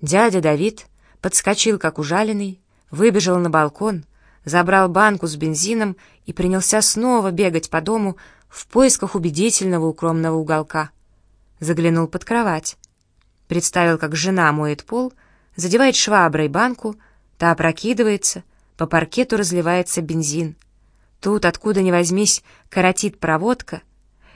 Дядя Давид подскочил, как ужаленный, выбежал на балкон, забрал банку с бензином и принялся снова бегать по дому в поисках убедительного укромного уголка. Заглянул под кровать. Представил, как жена моет пол, задевает шваброй банку, та опрокидывается, по паркету разливается бензин. Тут, откуда ни возьмись, коротит проводка,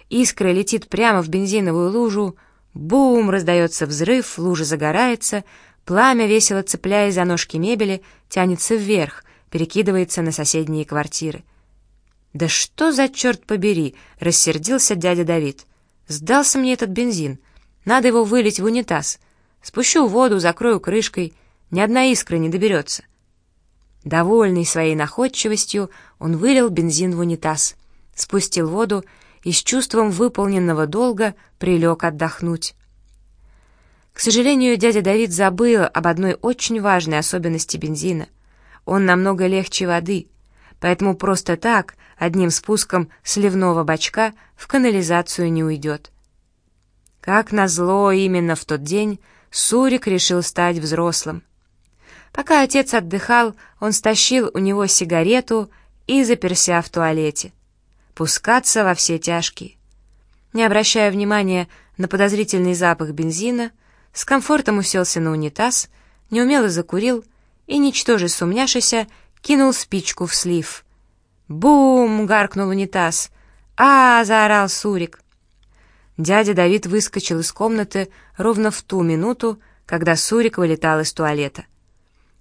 искра летит прямо в бензиновую лужу, Бум! Раздается взрыв, лужа загорается, пламя, весело цепляясь за ножки мебели, тянется вверх, перекидывается на соседние квартиры. «Да что за черт побери!» — рассердился дядя Давид. «Сдался мне этот бензин. Надо его вылить в унитаз. Спущу воду, закрою крышкой. Ни одна искра не доберется». Довольный своей находчивостью, он вылил бензин в унитаз, спустил воду и с чувством выполненного долга прилег отдохнуть. К сожалению, дядя Давид забыл об одной очень важной особенности бензина. Он намного легче воды, поэтому просто так, одним спуском сливного бачка, в канализацию не уйдет. Как назло, именно в тот день Сурик решил стать взрослым. Пока отец отдыхал, он стащил у него сигарету и заперся в туалете пускаться во все тяжкие. Не обращая внимания на подозрительный запах бензина, с комфортом уселся на унитаз, неумело закурил и, ничтоже сумняшися, кинул спичку в слив. «Бум!» — гаркнул унитаз. «А!» — заорал Сурик. Дядя Давид выскочил из комнаты ровно в ту минуту, когда Сурик вылетал из туалета.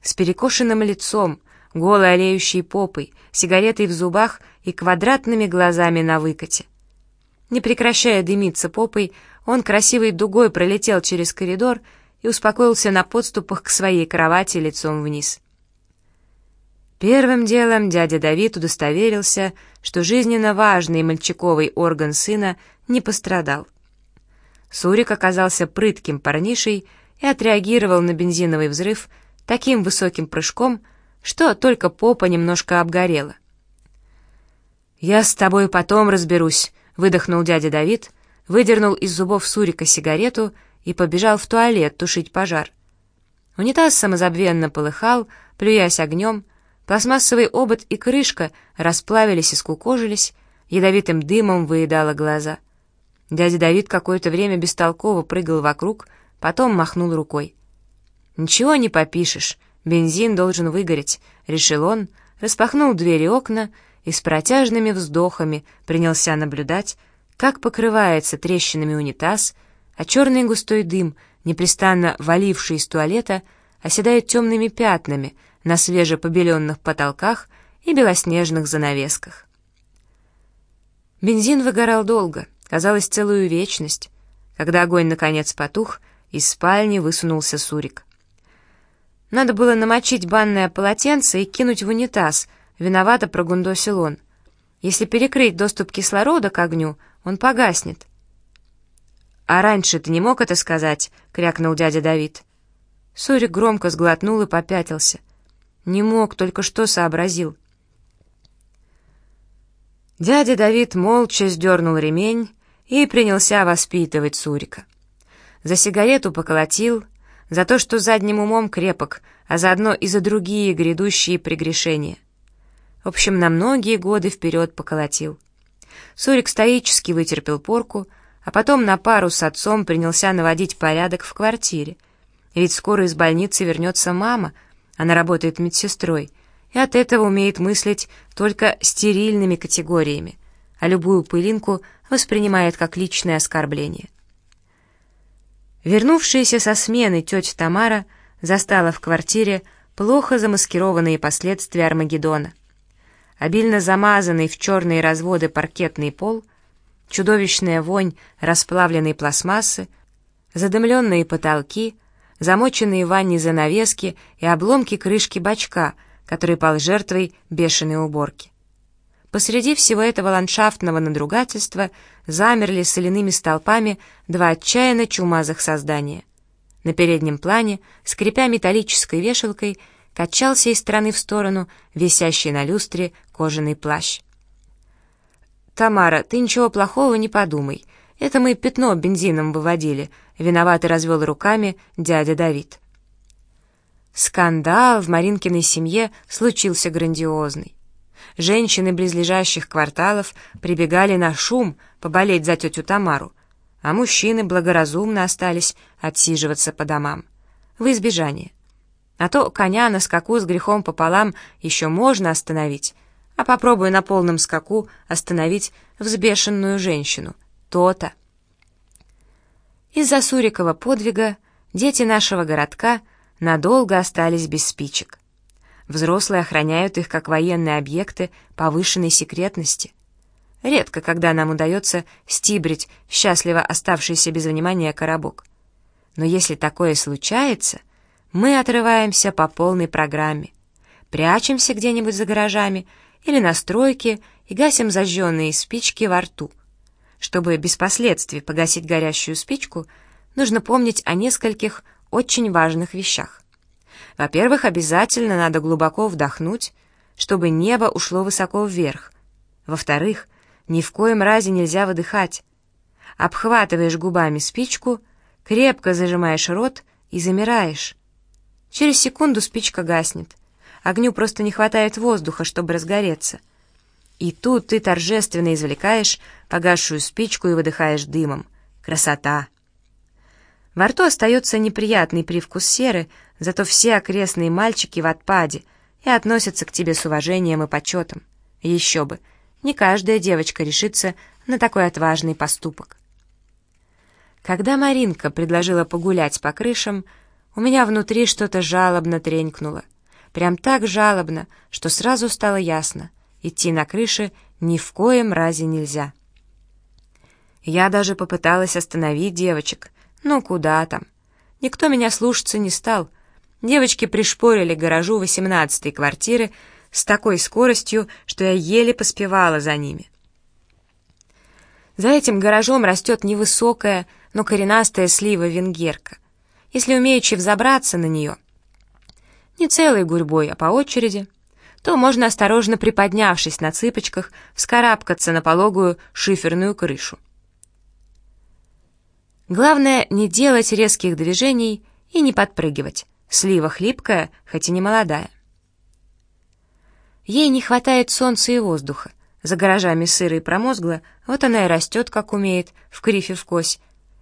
С перекошенным лицом, голой олеющей попой, сигаретой в зубах и квадратными глазами на выкате. Не прекращая дымиться попой, он красивой дугой пролетел через коридор и успокоился на подступах к своей кровати лицом вниз. Первым делом дядя Давид удостоверился, что жизненно важный мальчиковый орган сына не пострадал. Сурик оказался прытким парнишей и отреагировал на бензиновый взрыв таким высоким прыжком, что только попа немножко обгорела. «Я с тобой потом разберусь», — выдохнул дядя Давид, выдернул из зубов Сурика сигарету и побежал в туалет тушить пожар. Унитаз самозабвенно полыхал, плюясь огнем, пластмассовый обод и крышка расплавились и скукожились, ядовитым дымом выедало глаза. Дядя Давид какое-то время бестолково прыгал вокруг, потом махнул рукой. «Ничего не попишешь, бензин должен выгореть», — решил он, распахнул двери окна и с протяжными вздохами принялся наблюдать, как покрывается трещинами унитаз, а черный густой дым, непрестанно валивший из туалета, оседает темными пятнами на свежепобеленных потолках и белоснежных занавесках. Бензин выгорал долго, казалось, целую вечность. Когда огонь наконец потух, из спальни высунулся Сурик. Надо было намочить банное полотенце и кинуть в унитаз — Виновато прогундосил он. Если перекрыть доступ кислорода к огню, он погаснет. «А раньше ты не мог это сказать?» — крякнул дядя Давид. Сурик громко сглотнул и попятился. «Не мог, только что сообразил». Дядя Давид молча сдернул ремень и принялся воспитывать Сурика. За сигарету поколотил, за то, что задним умом крепок, а заодно и за другие грядущие прегрешения — в общем, на многие годы вперед поколотил. Сурик стоически вытерпел порку, а потом на пару с отцом принялся наводить порядок в квартире. Ведь скоро из больницы вернется мама, она работает медсестрой, и от этого умеет мыслить только стерильными категориями, а любую пылинку воспринимает как личное оскорбление. Вернувшаяся со смены тетя Тамара застала в квартире плохо замаскированные последствия Армагеддона обильно замазанный в черные разводы паркетный пол, чудовищная вонь расплавленной пластмассы, задымленные потолки, замоченные в ванне занавески и обломки крышки бачка, который пал жертвой бешеной уборки. Посреди всего этого ландшафтного надругательства замерли соляными столпами два отчаянно чумазых создания. На переднем плане, скрипя металлической вешалкой, качался из стороны в сторону висящий на люстре кожаный плащ. «Тамара, ты ничего плохого не подумай. Это мы пятно бензином выводили», — виновато развел руками дядя Давид. Скандал в Маринкиной семье случился грандиозный. Женщины близлежащих кварталов прибегали на шум поболеть за тетю Тамару, а мужчины благоразумно остались отсиживаться по домам. В избежание. А то коня на скаку с грехом пополам еще можно остановить, а попробуй на полном скаку остановить взбешенную женщину. То-то. Из-за Сурикова подвига дети нашего городка надолго остались без спичек. Взрослые охраняют их как военные объекты повышенной секретности. Редко, когда нам удается стибрить счастливо оставшийся без внимания коробок. Но если такое случается, мы отрываемся по полной программе, прячемся где-нибудь за гаражами или на стройке и гасим зажженные спички во рту. Чтобы без последствий погасить горящую спичку, нужно помнить о нескольких очень важных вещах. Во-первых, обязательно надо глубоко вдохнуть, чтобы небо ушло высоко вверх. Во-вторых, ни в коем разе нельзя выдыхать. Обхватываешь губами спичку, крепко зажимаешь рот и замираешь. Через секунду спичка гаснет. Огню просто не хватает воздуха, чтобы разгореться. И тут ты торжественно извлекаешь погасшую спичку и выдыхаешь дымом. Красота! Во рту остается неприятный привкус серы, зато все окрестные мальчики в отпаде и относятся к тебе с уважением и почетом. Еще бы, не каждая девочка решится на такой отважный поступок. Когда Маринка предложила погулять по крышам, у меня внутри что-то жалобно тренькнуло. Прям так жалобно, что сразу стало ясно, идти на крыше ни в коем разе нельзя. Я даже попыталась остановить девочек, ну куда там. Никто меня слушаться не стал. Девочки пришпорили гаражу восемнадцатой квартиры с такой скоростью, что я еле поспевала за ними. За этим гаражом растет невысокая, но коренастая слива-венгерка. Если умеючи взобраться на нее, не целой гурьбой, а по очереди, то можно, осторожно приподнявшись на цыпочках, вскарабкаться на пологую шиферную крышу. Главное не делать резких движений и не подпрыгивать. Слива хлипкая, хоть и не молодая. Ей не хватает солнца и воздуха. За гаражами сыро и промозгло, вот она и растет, как умеет, в крифе в кось,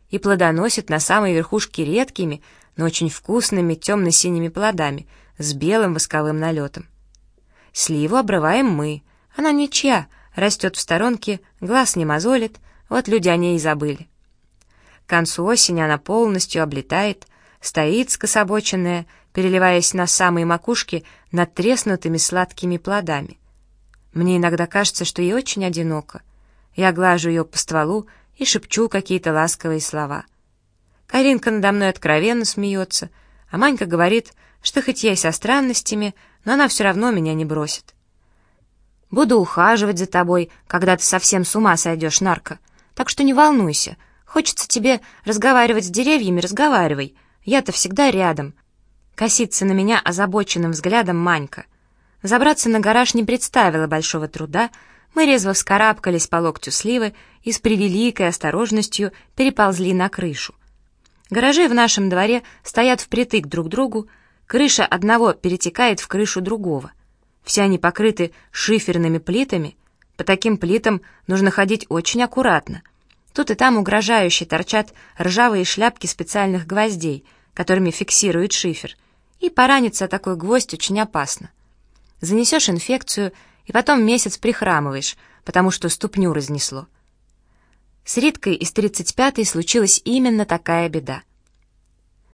и плодоносит на самой верхушке редкими, но очень вкусными темно-синими плодами с белым восковым налетом. Сливу обрываем мы, она ничья, растет в сторонке, глаз не мозолит, вот люди о ней и забыли. К концу осени она полностью облетает, стоит скособоченная, переливаясь на самой макушке над треснутыми сладкими плодами. Мне иногда кажется, что ей очень одиноко. Я глажу ее по стволу и шепчу какие-то ласковые слова. Каринка надо мной откровенно смеется, а Манька говорит, что хоть я и со странностями, но она все равно меня не бросит. «Буду ухаживать за тобой, когда ты совсем с ума сойдешь, нарко, так что не волнуйся, Хочется тебе разговаривать с деревьями, разговаривай. Я-то всегда рядом. Косится на меня озабоченным взглядом Манька. Забраться на гараж не представило большого труда. Мы резво вскарабкались по локтю сливы и с превеликой осторожностью переползли на крышу. Гаражи в нашем дворе стоят впритык друг к другу, крыша одного перетекает в крышу другого. Все они покрыты шиферными плитами. По таким плитам нужно ходить очень аккуратно — Тут и там угрожающе торчат ржавые шляпки специальных гвоздей, которыми фиксирует шифер. И пораниться такой гвоздь очень опасно. Занесешь инфекцию, и потом месяц прихрамываешь, потому что ступню разнесло. С Риткой из 35-й случилась именно такая беда.